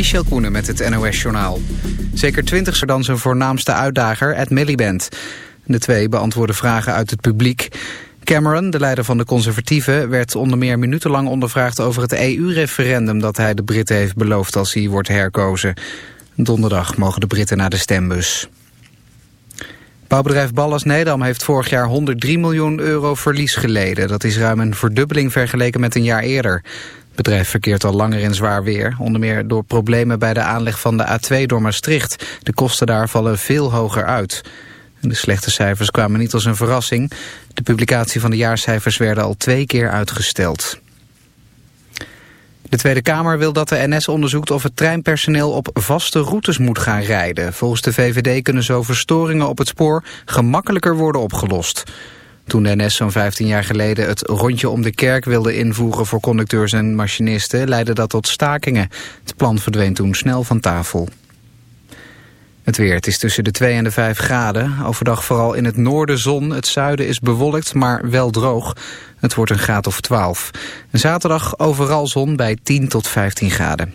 Michel Koenen met het NOS-journaal. Zeker twintig dan zijn voornaamste uitdager, Ed Miliband. De twee beantwoorden vragen uit het publiek. Cameron, de leider van de conservatieven, werd onder meer minutenlang ondervraagd over het EU-referendum dat hij de Britten heeft beloofd als hij wordt herkozen. Donderdag mogen de Britten naar de stembus. Bouwbedrijf Ballas Nedam heeft vorig jaar 103 miljoen euro verlies geleden. Dat is ruim een verdubbeling vergeleken met een jaar eerder. Bedrijf verkeert al langer in zwaar weer. Onder meer door problemen bij de aanleg van de A2 door Maastricht. De kosten daar vallen veel hoger uit. De slechte cijfers kwamen niet als een verrassing. De publicatie van de jaarcijfers werden al twee keer uitgesteld. De Tweede Kamer wil dat de NS onderzoekt of het treinpersoneel op vaste routes moet gaan rijden. Volgens de VVD kunnen zo verstoringen op het spoor gemakkelijker worden opgelost. Toen de NS zo'n 15 jaar geleden het rondje om de kerk wilde invoeren voor conducteurs en machinisten, leidde dat tot stakingen. Het plan verdween toen snel van tafel. Het weer, het is tussen de 2 en de 5 graden. Overdag vooral in het noorden zon. Het zuiden is bewolkt, maar wel droog. Het wordt een graad of 12. Zaterdag overal zon bij 10 tot 15 graden.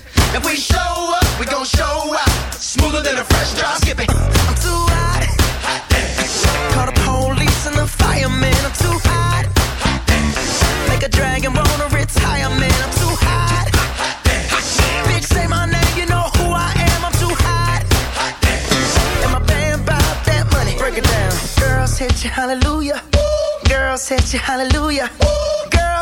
If we show up, we gon' show out. Smoother than a fresh drop. Skip it. I'm too hot. hot Call the police and the fireman. I'm too hot hot like a dragon, wanna retire, man. I'm too hot. Bitch, say my name, you know who I am. I'm too hot. hot And my band bought that money. Break it down. Girls hit you, hallelujah. Girls hit you, hallelujah. Girls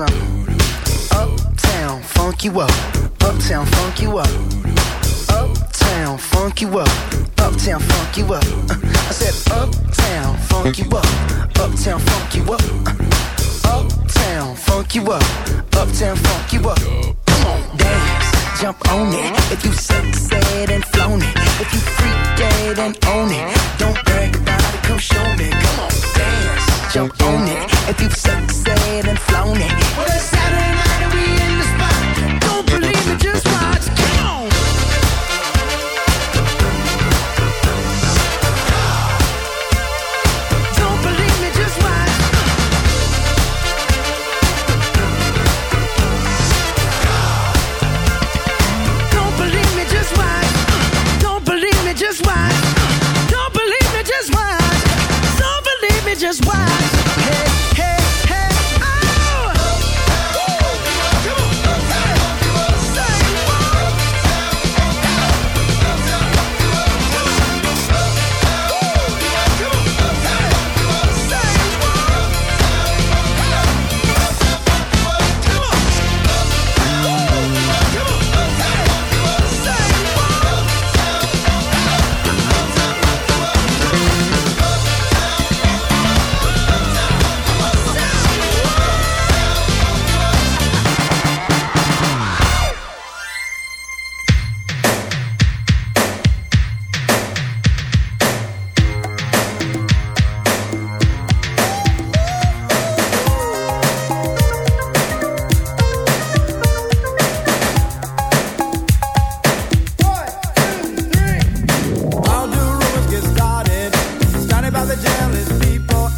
Uptown, funk you up. Uptown, funk you up. Uptown, funk you up. Uptown, funk you up. I said, Uptown, funk you up. Uptown, funk you up. Uptown, funk you up. Uptown, funk you up. Come on, dance, jump on it. If you said and flown. If you freak and own it. Don't brag about it, come show me. Come on, dance, jump on it. If you've said and flown it. Well, it's Saturday jealous people.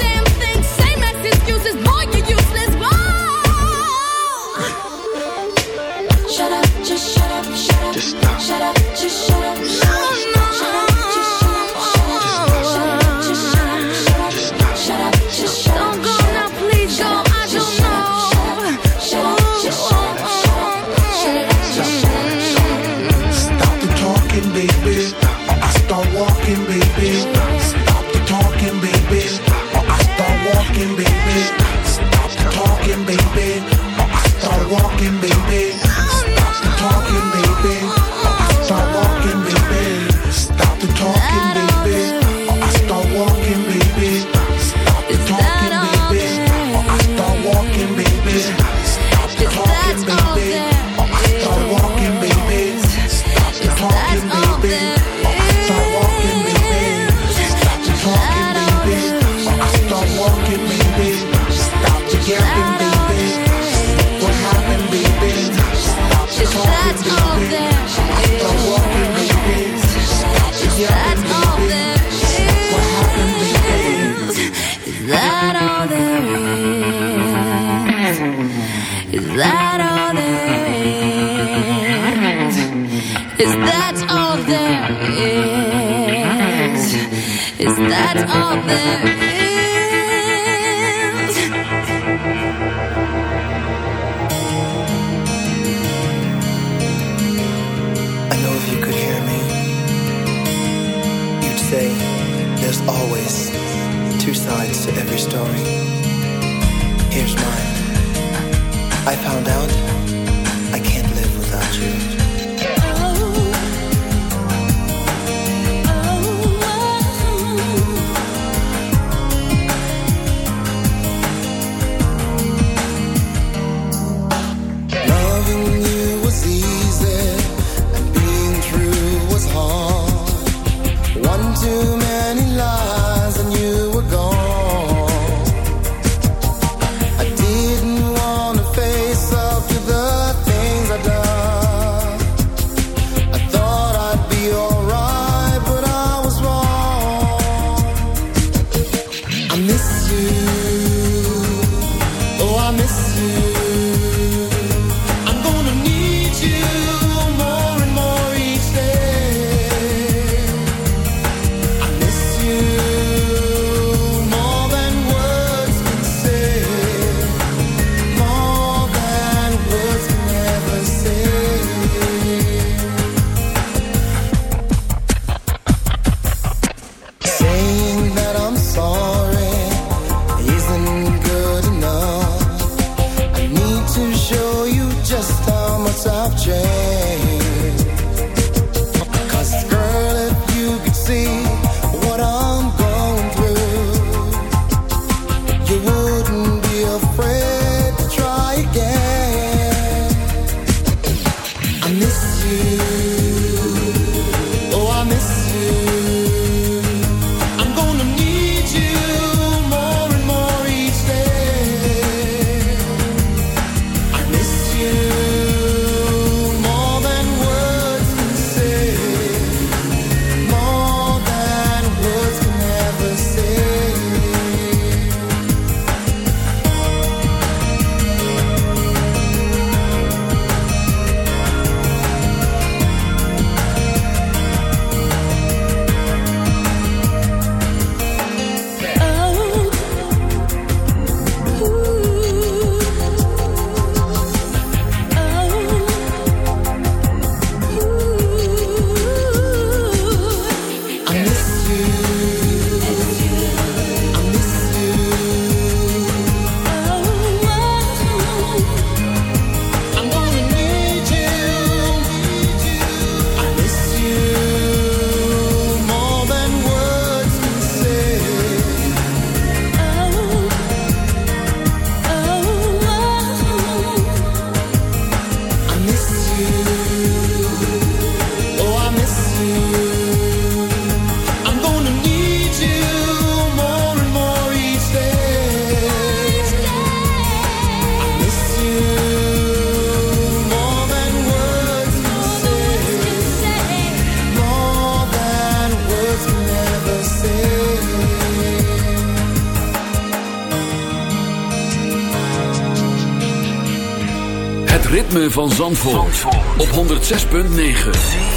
van Zandvoort, op 106.9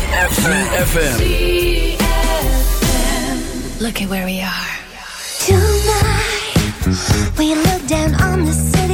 CFFM Look at where we are. Tonight We look down on the city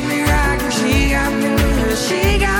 got me rocking, she got me moving, she got me.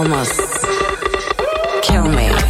almost kill me.